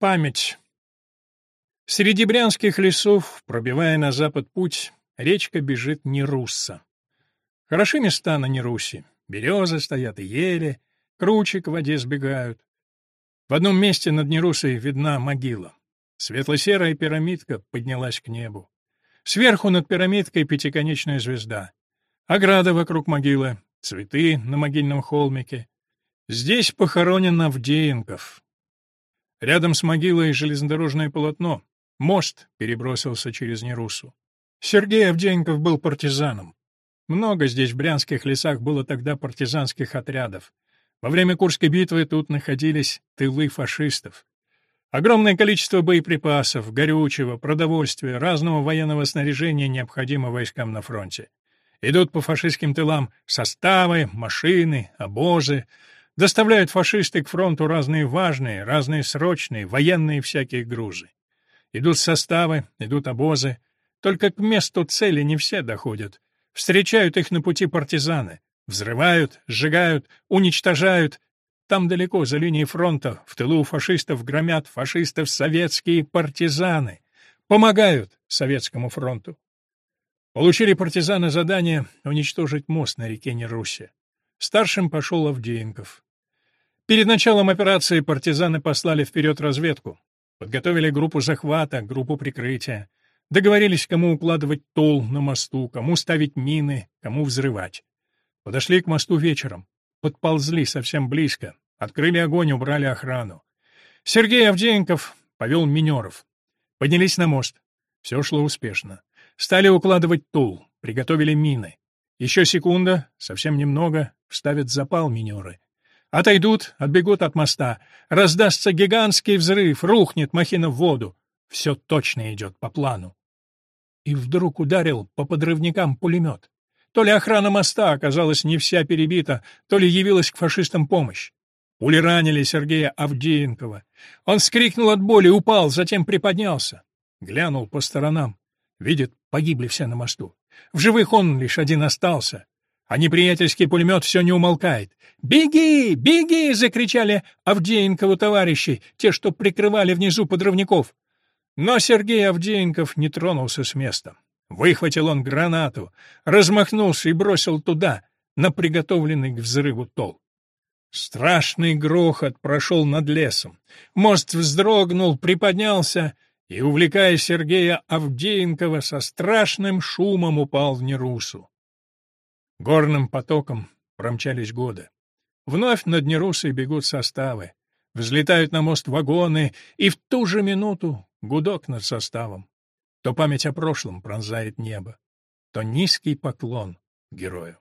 Память. Среди брянских лесов, пробивая на запад путь, речка бежит Нерусса. Хороши места на Нерусе. Березы стоят и ели, кручи к воде сбегают. В одном месте над Нерусой видна могила. Светло-серая пирамидка поднялась к небу. Сверху над пирамидкой пятиконечная звезда. Ограда вокруг могилы, цветы на могильном холмике. Здесь похоронен Авдеенков, Рядом с могилой железнодорожное полотно. Мост перебросился через Нерусу. Сергей Авдеенков был партизаном. Много здесь в брянских лесах было тогда партизанских отрядов. Во время Курской битвы тут находились тылы фашистов. Огромное количество боеприпасов, горючего, продовольствия, разного военного снаряжения необходимо войскам на фронте. Идут по фашистским тылам составы, машины, обозы, Доставляют фашисты к фронту разные важные, разные срочные, военные всякие грузы. Идут составы, идут обозы. Только к месту цели не все доходят. Встречают их на пути партизаны. Взрывают, сжигают, уничтожают. Там далеко, за линией фронта, в тылу фашистов громят фашистов советские партизаны. Помогают Советскому фронту. Получили партизаны задание уничтожить мост на реке Нерусе. Старшим пошел Авдеенков. Перед началом операции партизаны послали вперед разведку. Подготовили группу захвата, группу прикрытия. Договорились, кому укладывать тол на мосту, кому ставить мины, кому взрывать. Подошли к мосту вечером. Подползли совсем близко. Открыли огонь, убрали охрану. Сергей Авдеенков повел минеров. Поднялись на мост. Все шло успешно. Стали укладывать тул, приготовили мины. Еще секунда, совсем немного, вставят запал минеры. Отойдут, отбегут от моста. Раздастся гигантский взрыв, рухнет махина в воду. Все точно идет по плану. И вдруг ударил по подрывникам пулемет. То ли охрана моста оказалась не вся перебита, то ли явилась к фашистам помощь. Пули ранили Сергея Авдеенкова. Он скрикнул от боли, упал, затем приподнялся. Глянул по сторонам. Видит, погибли все на мосту. В живых он лишь один остался. А неприятельский пулемет все не умолкает. «Беги! Беги!» — закричали Авдеенкову товарищи, те, что прикрывали внизу подрывников. Но Сергей Авдеенков не тронулся с места. Выхватил он гранату, размахнулся и бросил туда, на приготовленный к взрыву тол. Страшный грохот прошел над лесом. Мост вздрогнул, приподнялся и, увлекая Сергея Авдеенкова, со страшным шумом упал в Нерусу. Горным потоком промчались годы. Вновь над Нерусой бегут составы. Взлетают на мост вагоны, и в ту же минуту гудок над составом. То память о прошлом пронзает небо, то низкий поклон герою.